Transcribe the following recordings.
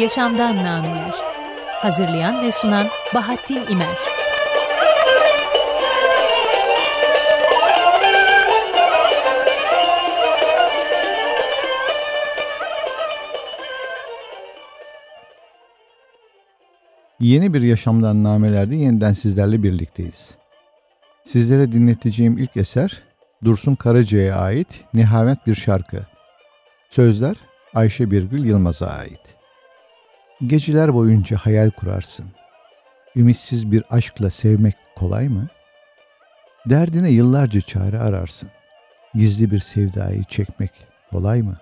Yaşamdan Nameler Hazırlayan ve sunan Bahattin İmer Yeni bir Yaşamdan Nameler'de yeniden sizlerle birlikteyiz. Sizlere dinleteceğim ilk eser Dursun Karaca'ya ait Nihamet Bir Şarkı. Sözler Ayşe Birgül Yılmaz'a ait. Geceler boyunca hayal kurarsın. Ümitsiz bir aşkla sevmek kolay mı? Derdine yıllarca çare ararsın. Gizli bir sevdayı çekmek kolay mı?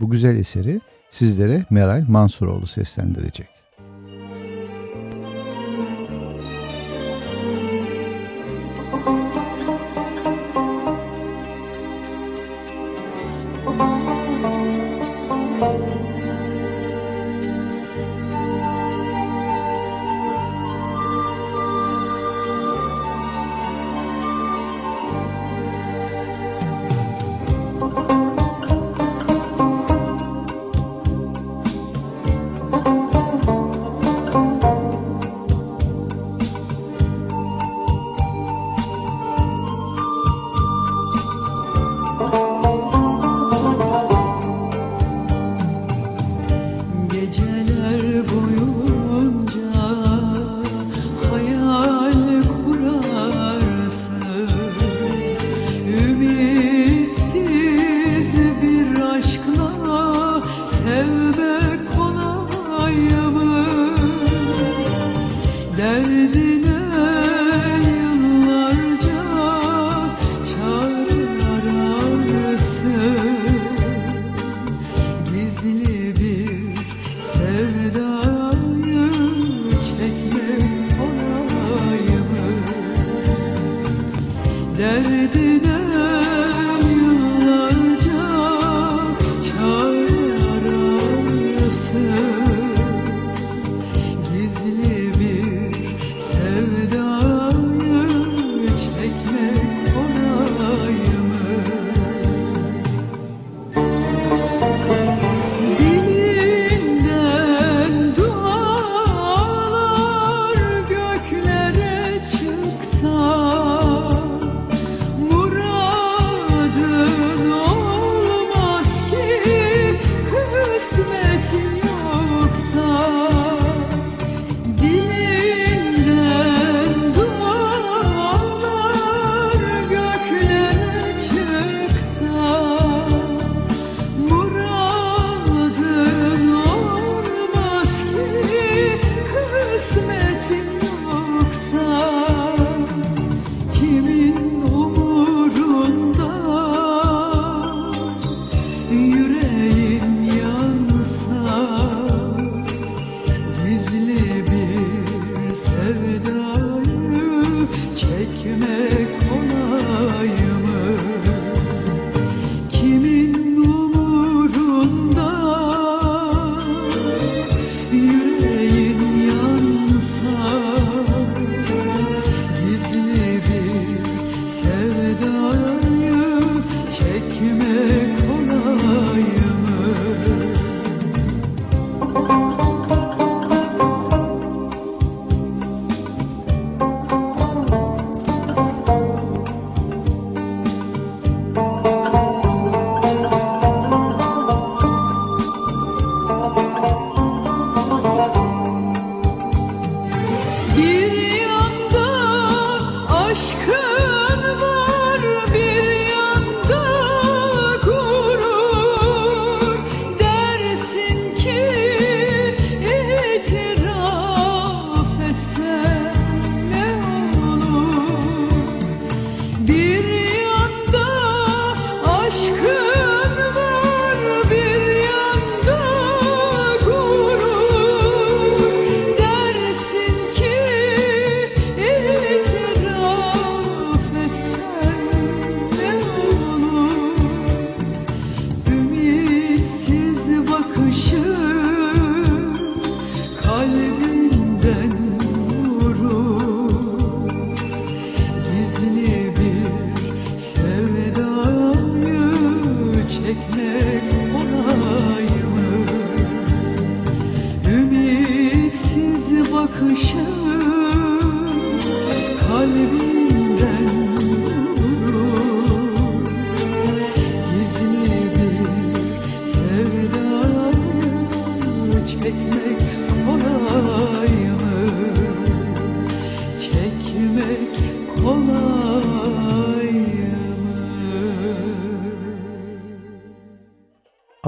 Bu güzel eseri sizlere Meral Mansuroğlu seslendirecek. could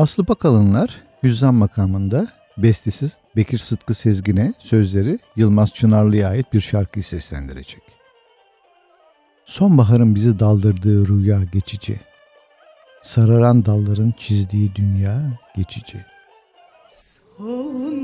Aslı Bakalınlar Hüzzam makamında bestesiz Bekir Sıtkı Sezgin'e sözleri Yılmaz Çınarlı'ya ait bir şarkıyı seslendirecek. Sonbaharın bizi daldırdığı rüya geçici. Sararan dalların çizdiği dünya geçici. Sonbaharın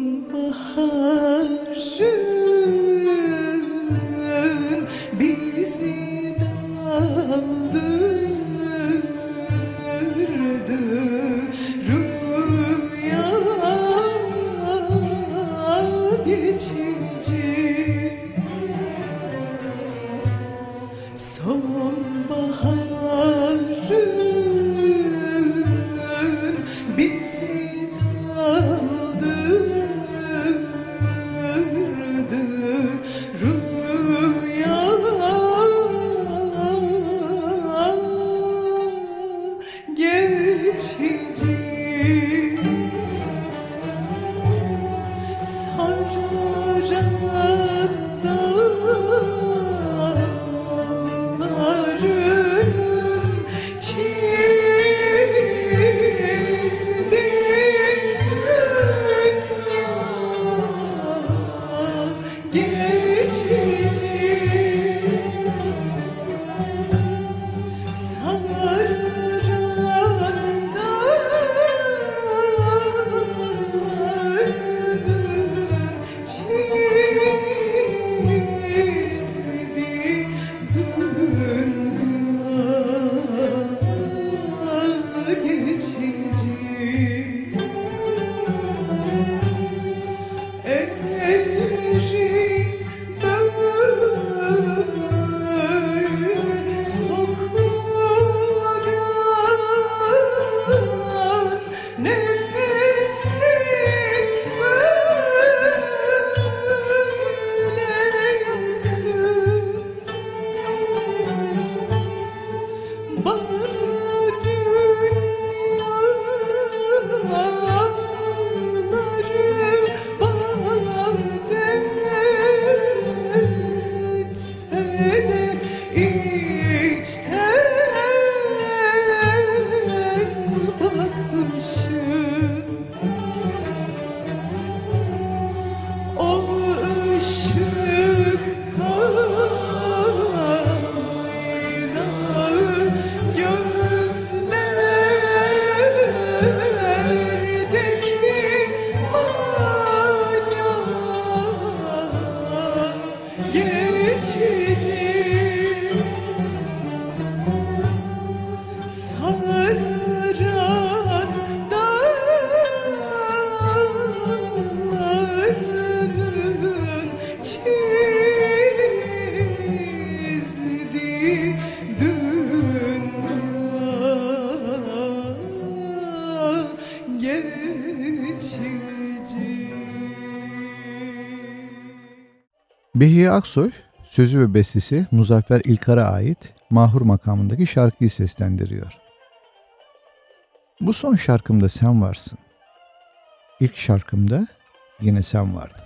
Behiye Aksoy sözü ve bestesi Muzaffer İlkar'a ait Mahur makamındaki şarkıyı seslendiriyor. Bu son şarkımda sen varsın. İlk şarkımda yine sen vardın.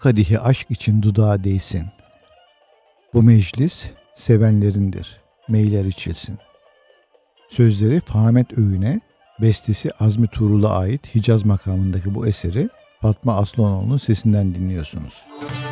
kadihi aşk için dudağa değsin. Bu meclis sevenlerindir, meyler içilsin. Sözleri Fahamet Öğüne, bestesi Azmi Tuğrul'a ait Hicaz makamındaki bu eseri Fatma Aslanoğlu'nun sesinden dinliyorsunuz. Müzik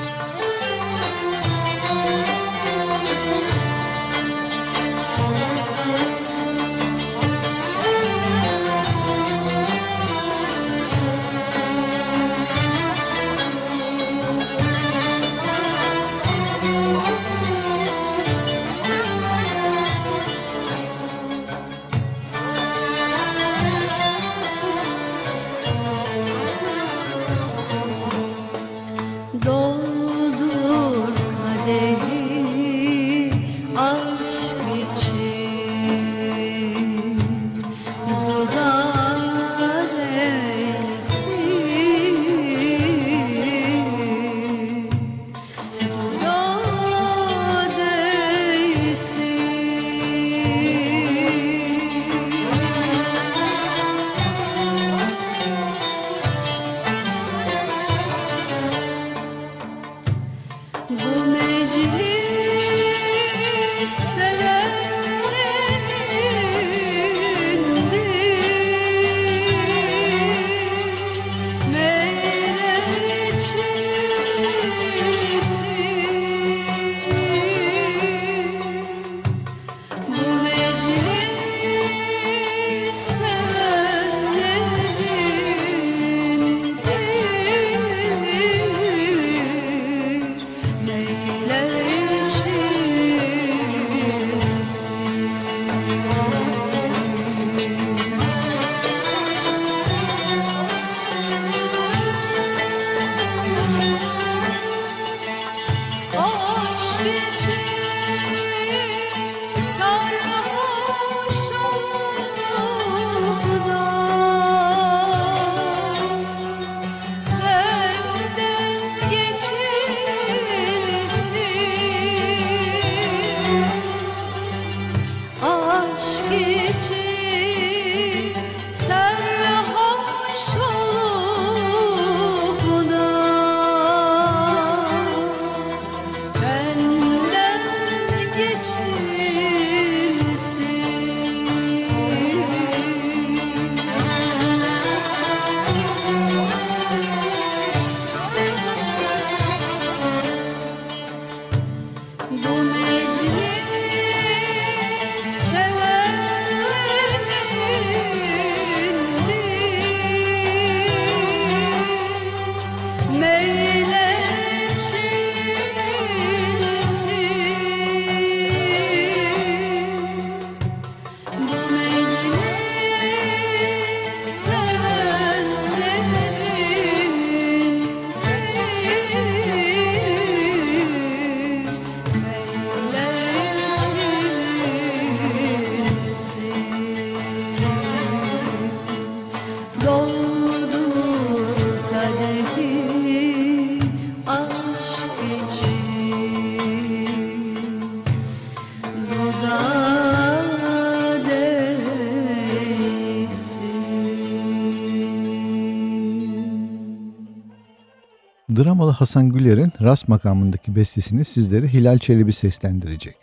Dramalı Hasan Güler'in Ras makamındaki bestesini sizlere Hilal Çelebi seslendirecek.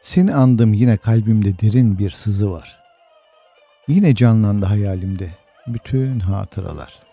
Seni andım yine kalbimde derin bir sızı var. Yine canlandı hayalimde bütün hatıralar.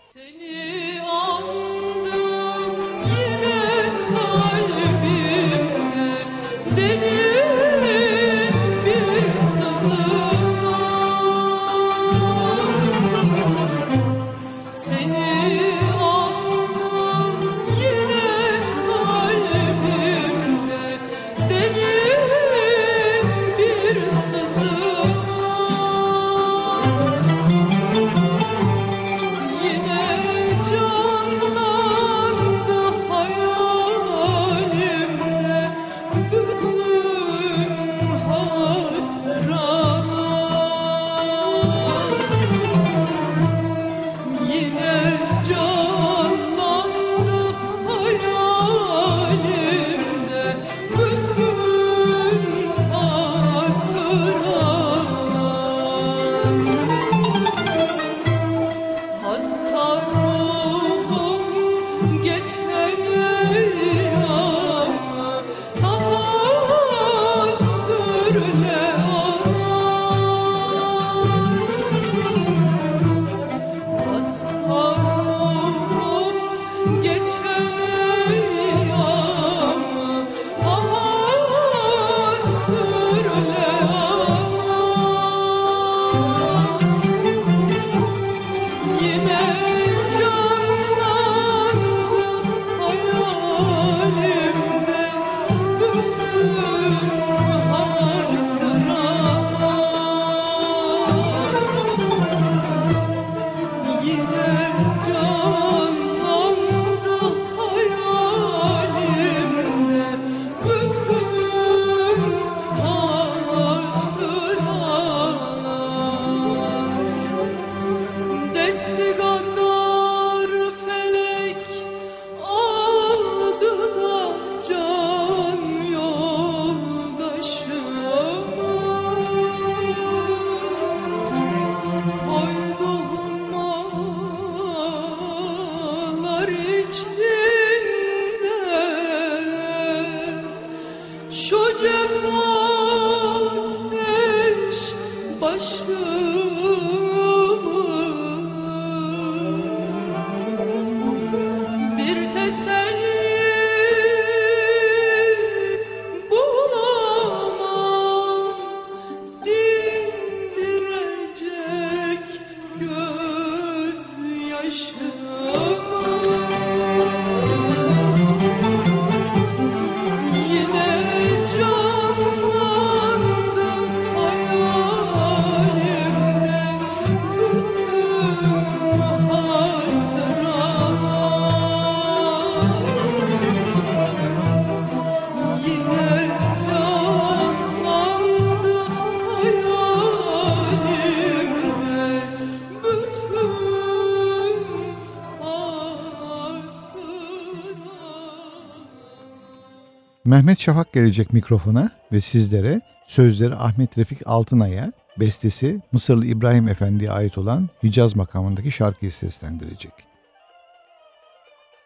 Mehmet Şafak gelecek mikrofona ve sizlere sözleri Ahmet Refik Altınay'a, bestesi Mısırlı İbrahim Efendi'ye ait olan Hicaz makamındaki şarkıyı seslendirecek.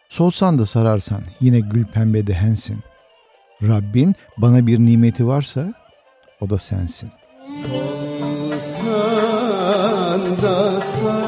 Solsan da sararsan yine gül pembe dehensin. Rabbin bana bir nimeti varsa o da sensin. Olsan da sarar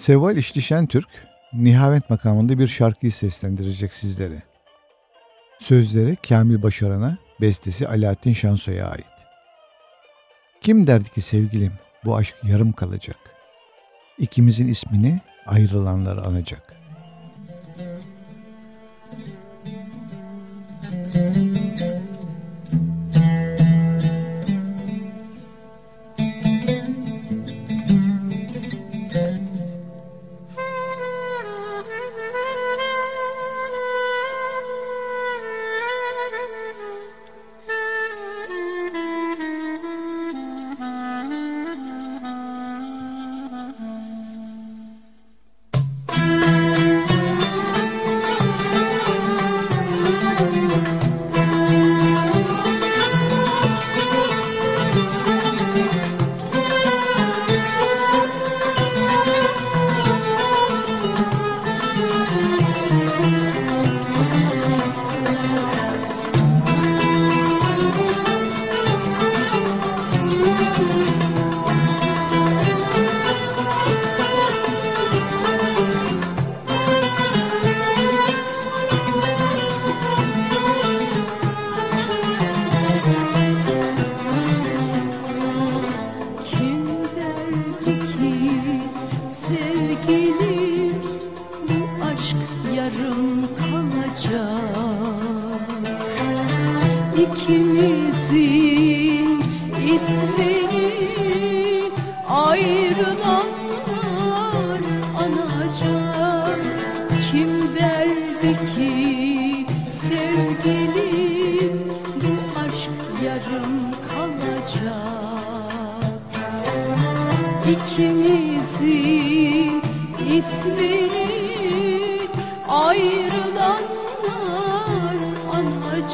Seval İşlişen Türk, Nihavet makamında bir şarkıyı seslendirecek sizlere. Sözleri Kamil Başaran'a, bestesi Alaaddin Şanso'ya ait. Kim derdi ki sevgilim bu aşk yarım kalacak? İkimizin ismini ayrılanlar anacak.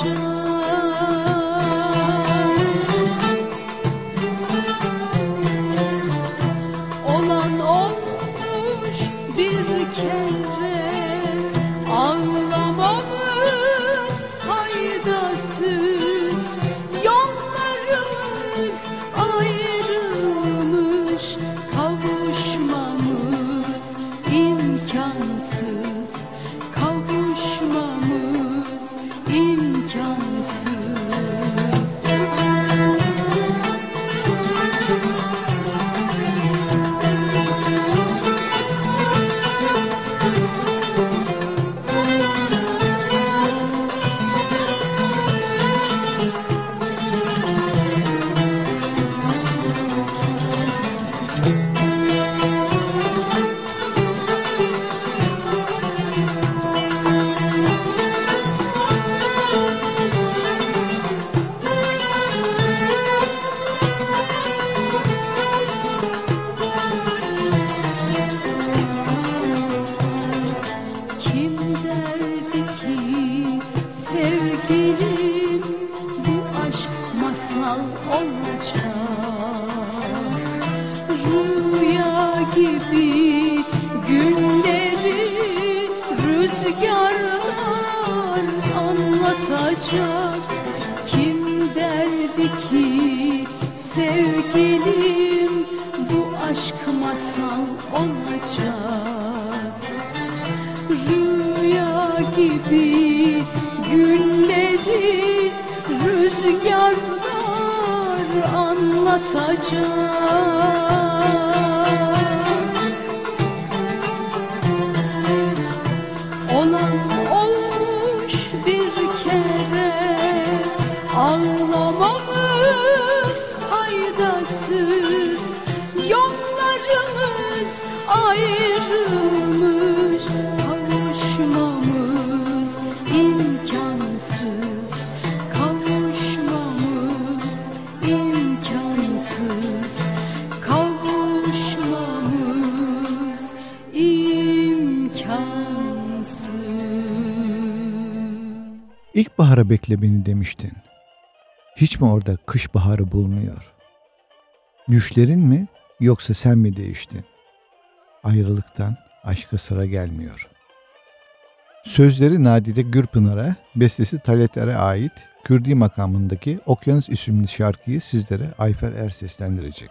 Ayrılanlar bahara bekle beni demiştin. Hiç mi orada kış baharı bulmuyor? Düşlerin mi yoksa sen mi değiştin? Ayrılıktan aşka sıra gelmiyor. Sözleri Nadide Gürpınar'a, bestesi Taleter'e ait Kürdi makamındaki Okyanus isimli şarkıyı sizlere Ayfer Er seslendirecek.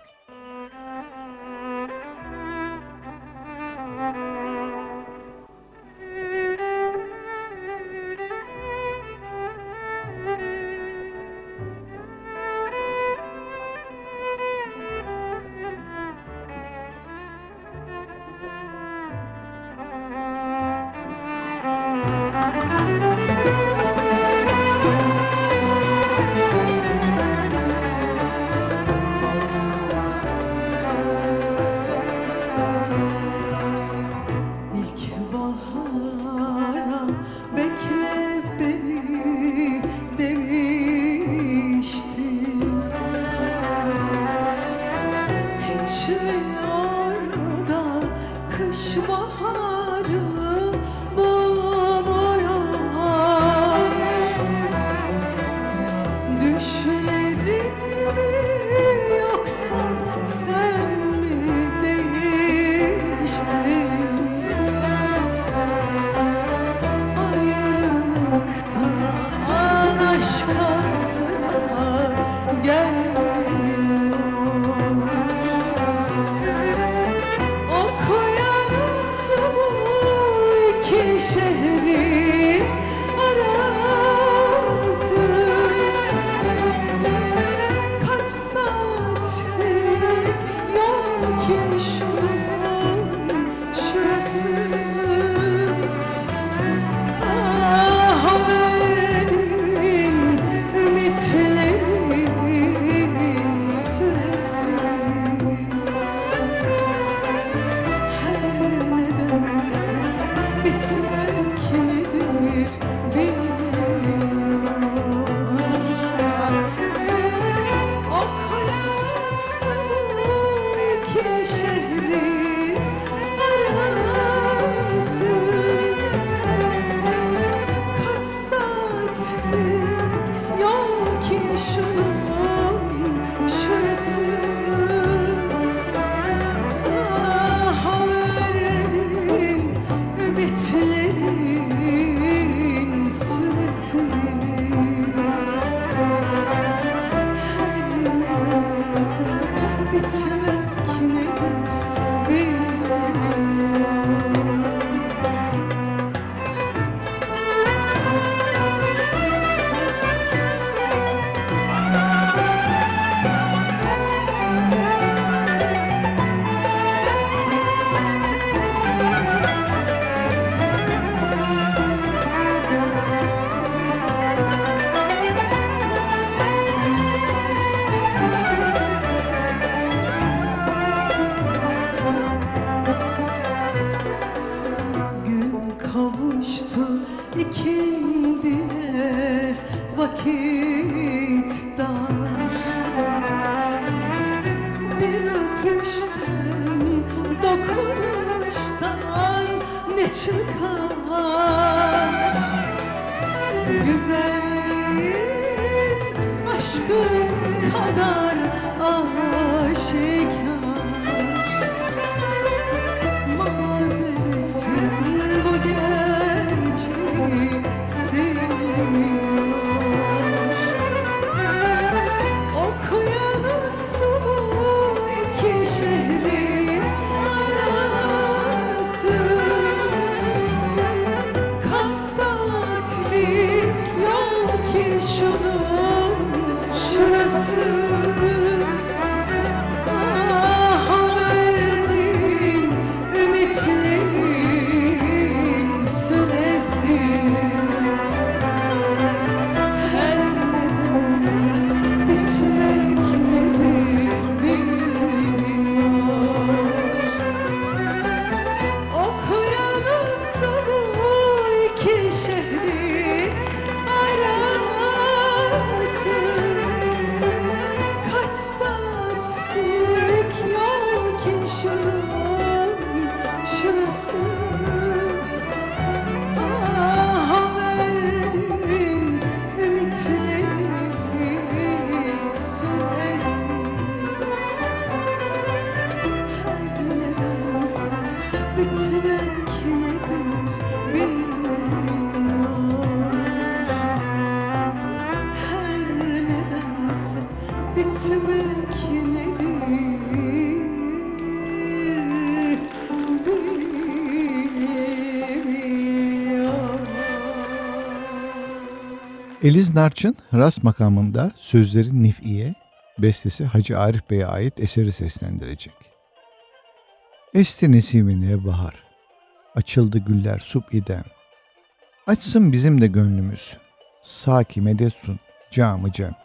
Eliz Narç'ın Ras makamında sözleri Nif'iye, bestesi Hacı Arif Bey'e ait eseri seslendirecek. Esti nesimine bahar, açıldı güller sub idem. Açsın bizim de gönlümüz, saki medet sun camı cem.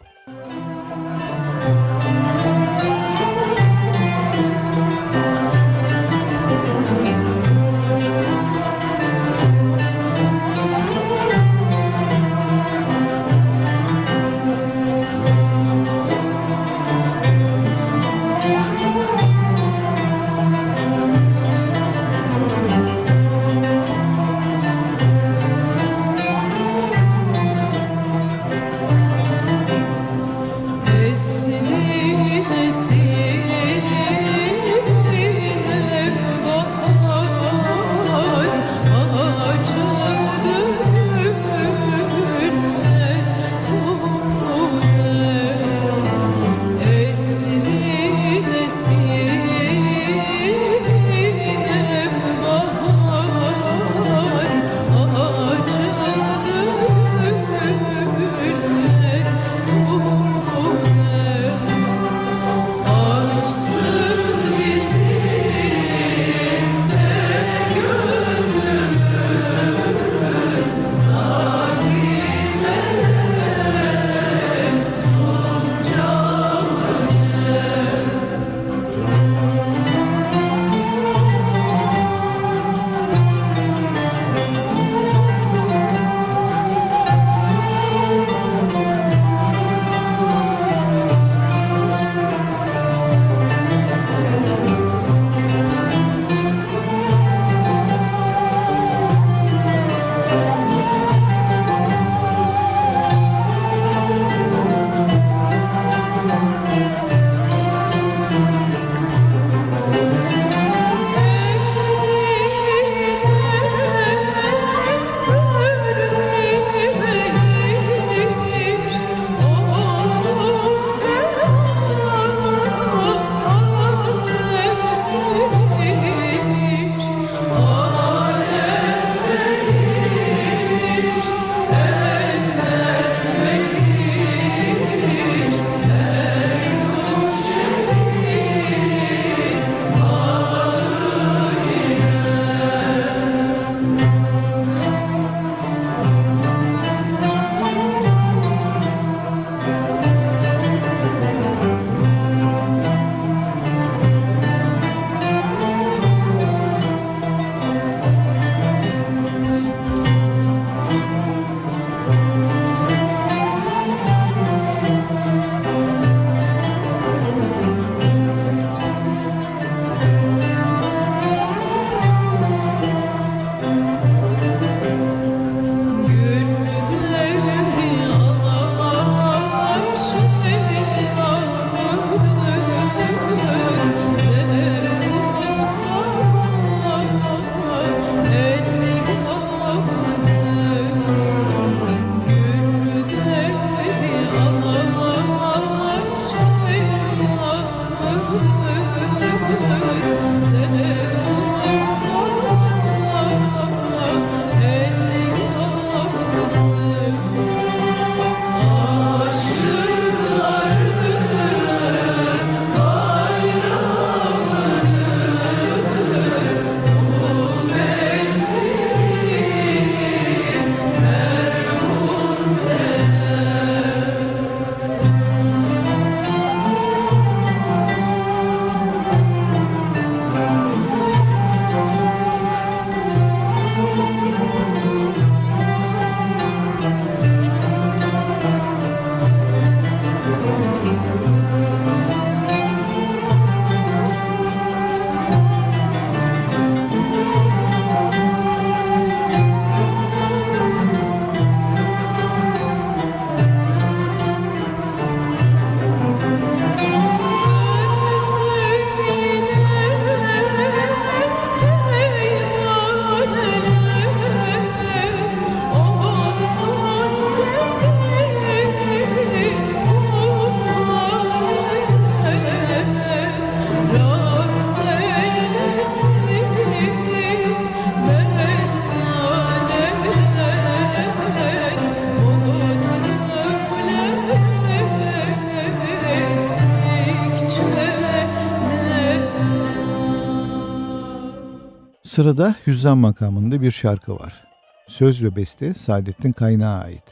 Sırada Hüzzam makamında bir şarkı var. Söz ve beste Saadettin Kaynağı ait.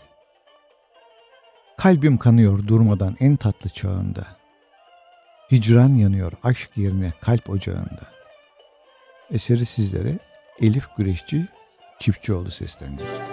Kalbim kanıyor durmadan en tatlı çağında. Hicran yanıyor aşk yerine kalp ocağında. Eseri sizlere Elif Güreşçi Çiftçioğlu seslendirecek.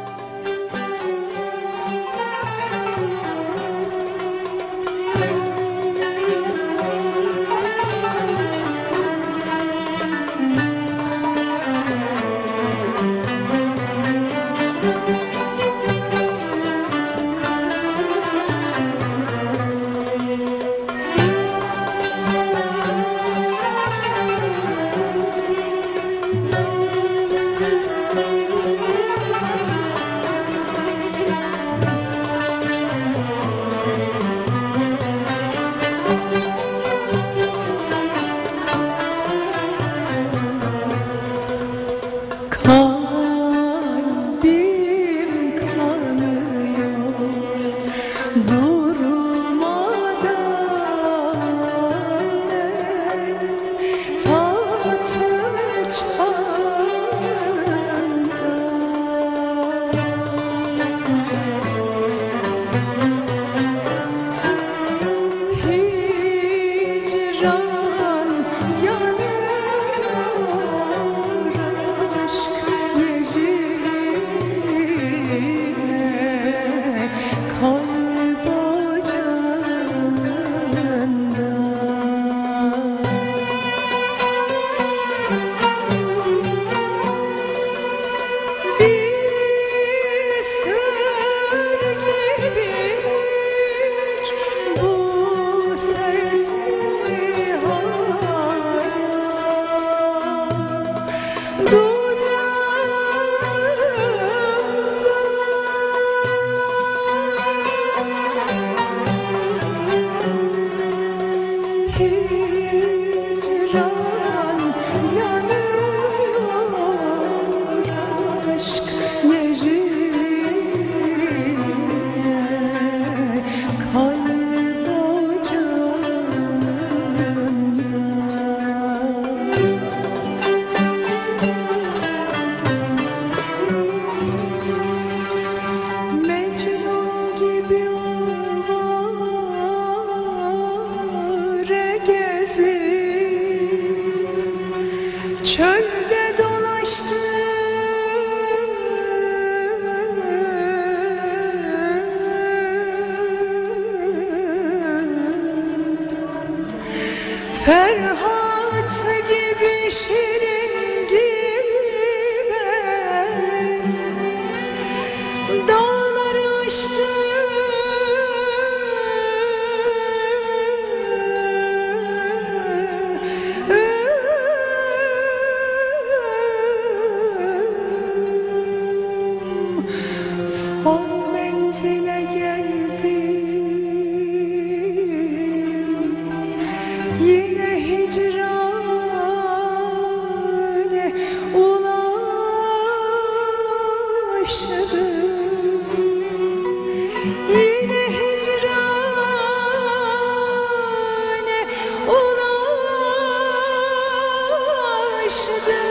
should do.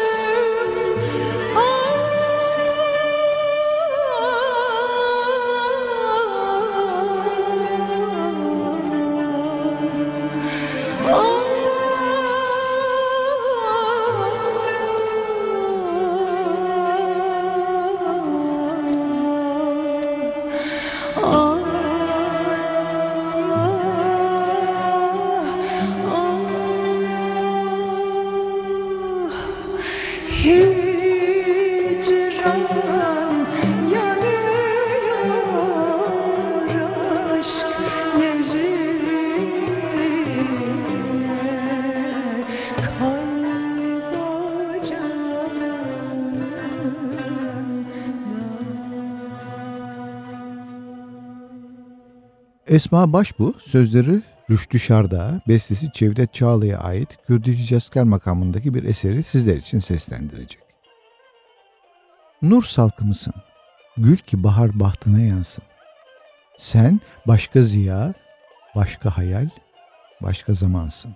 Esma Başbu sözleri Rüştü Şarda, bestesi Cevdet Çağla'ya ait Kürdili Ceskar makamındaki bir eseri sizler için seslendirecek. Nur salkımısın, gül ki bahar bahtına yansın. Sen başka ziya, başka hayal, başka zamansın.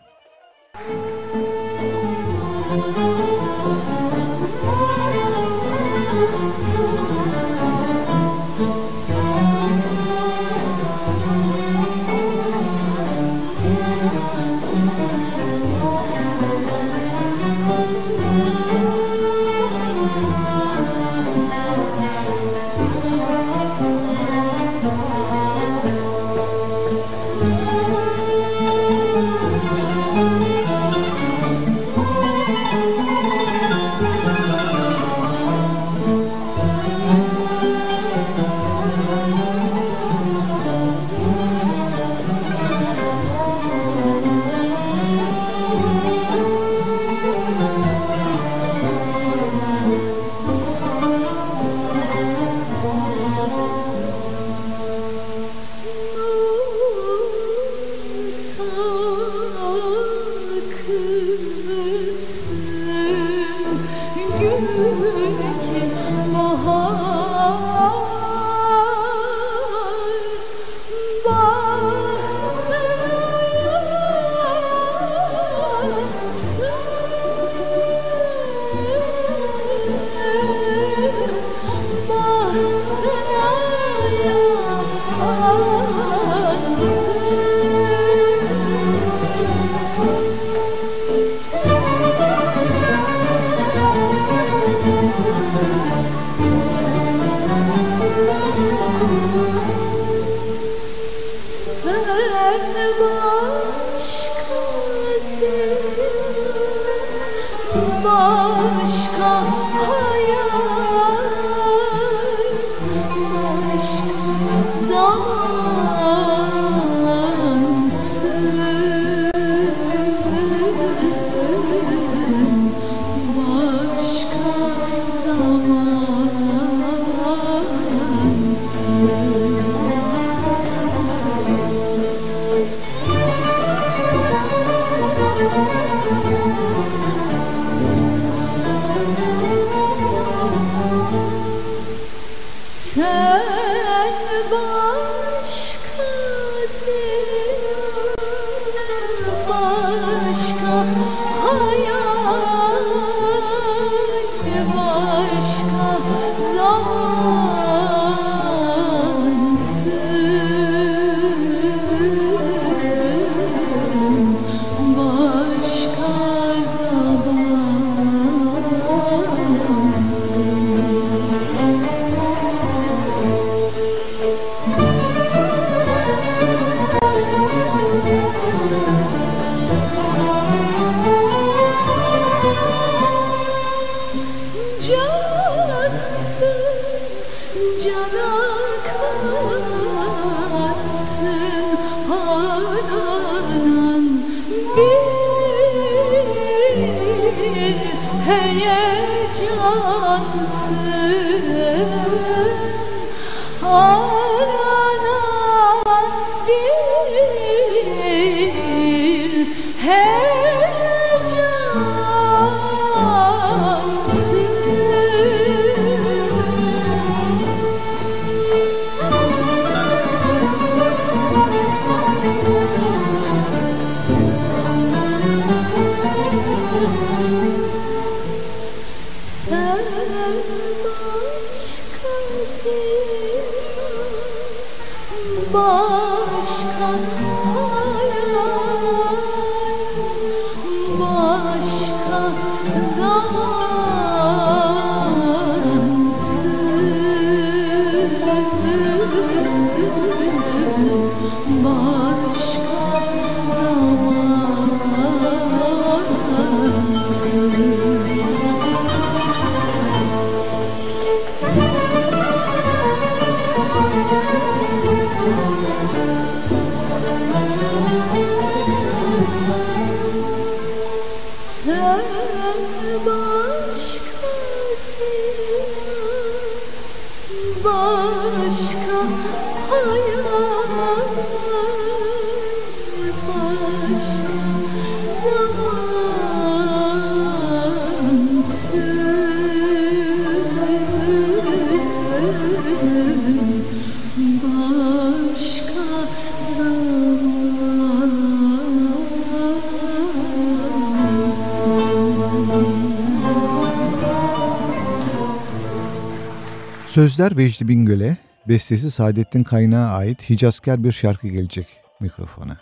Sözler Vecdi Bingöl'e, bestesi Saadettin Kaynağ'a ait Hicazkar bir şarkı gelecek mikrofona.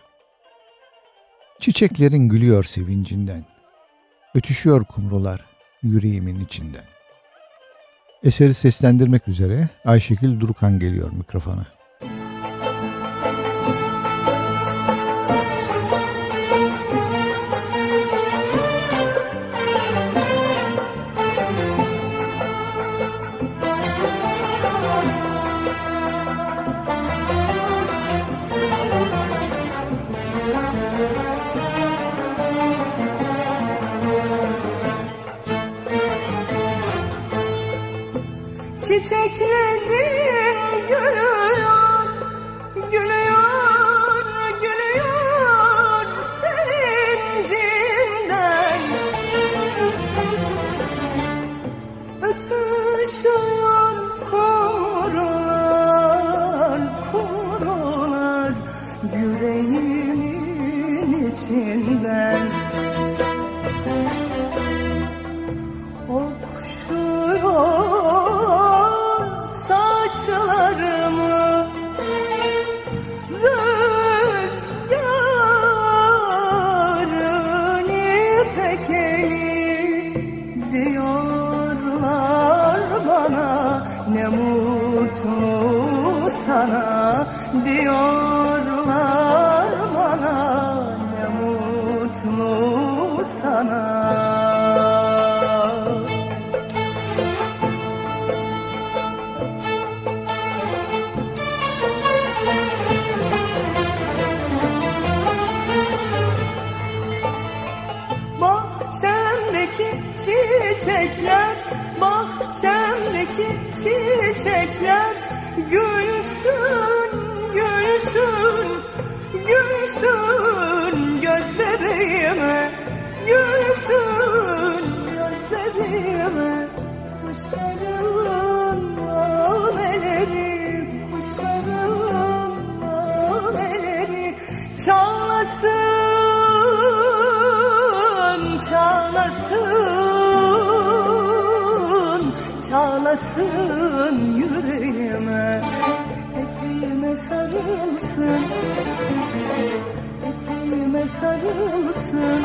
Çiçeklerin gülüyor sevincinden, ötüşüyor kumrular yüreğimin içinden. Eseri seslendirmek üzere Ayşekil Durukan geliyor mikrofona. Çiçeklerin Bahçemdeki çiçekler çağlasın yüreğime Eteğime sarılsın, eteğime sarılsın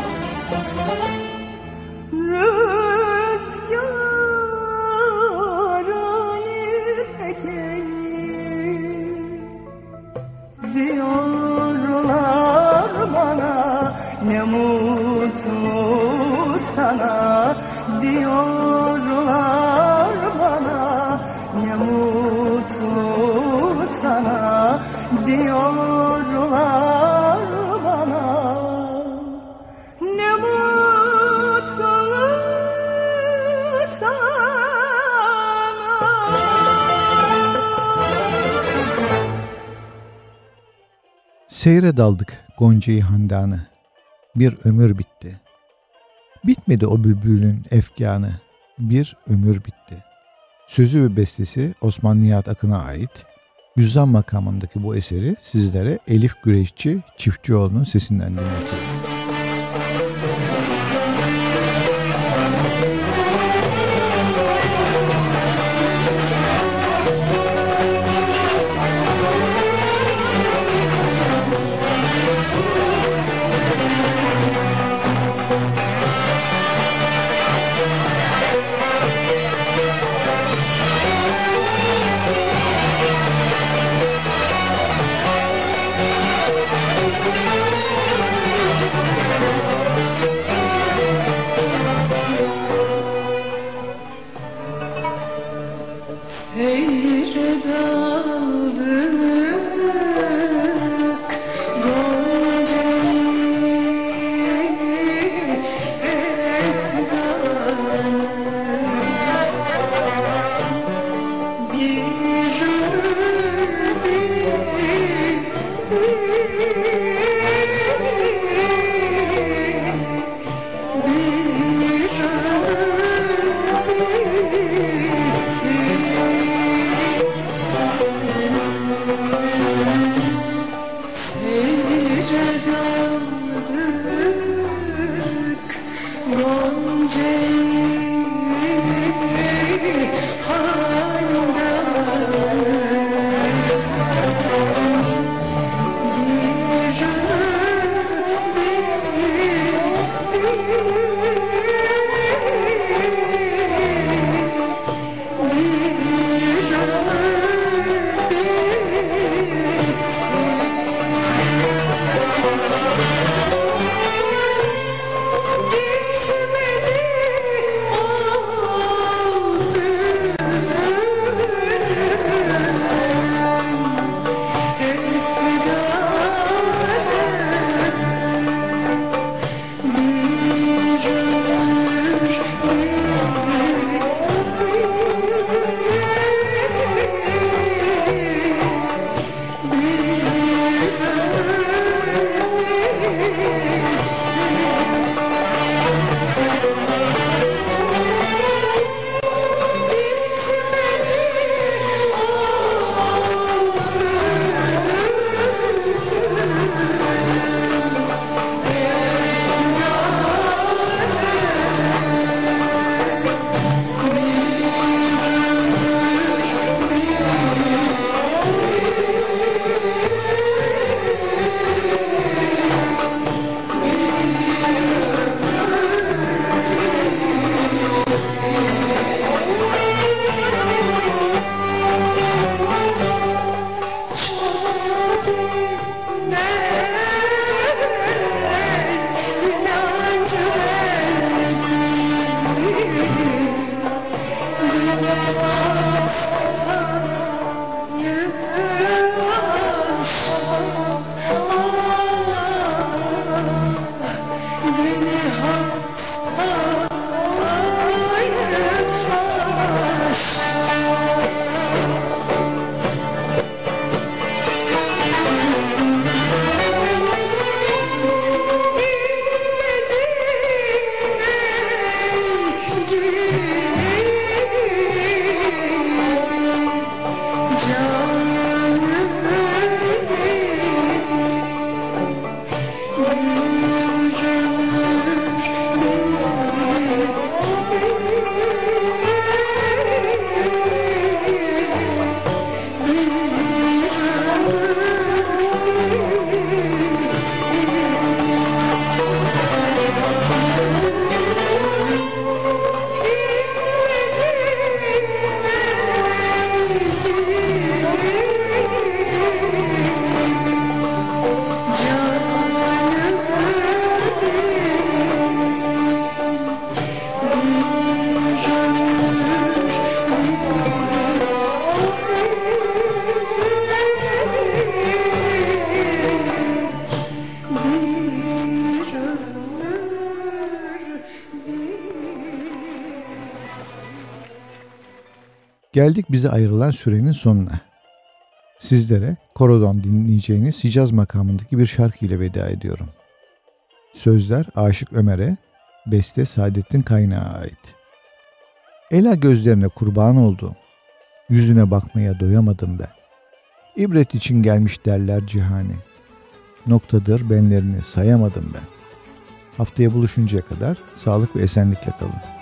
Diyorlar bana ne mutlu sana Seyre daldık Gonca'yı handanı. Bir ömür bitti. Bitmedi o bülbülün efkanı. Bir ömür bitti. Sözü ve bestesi Osman Nihat Akın'a ait. Yüzdan makamındaki bu eseri sizlere Elif Güreşçi Çiftçioğlu'nun sesinden dinletiyorum. Geldik bize ayrılan sürenin sonuna. Sizlere korodan dinleyeceğiniz Hicaz makamındaki bir şarkı ile veda ediyorum. Sözler Aşık Ömer'e, beste Saadettin Kaynağı ait. Ela gözlerine kurban oldu. Yüzüne bakmaya doyamadım ben. İbret için gelmiş derler cihane. Noktadır benlerini sayamadım ben. Haftaya buluşuncaya kadar sağlık ve esenlikle kalın.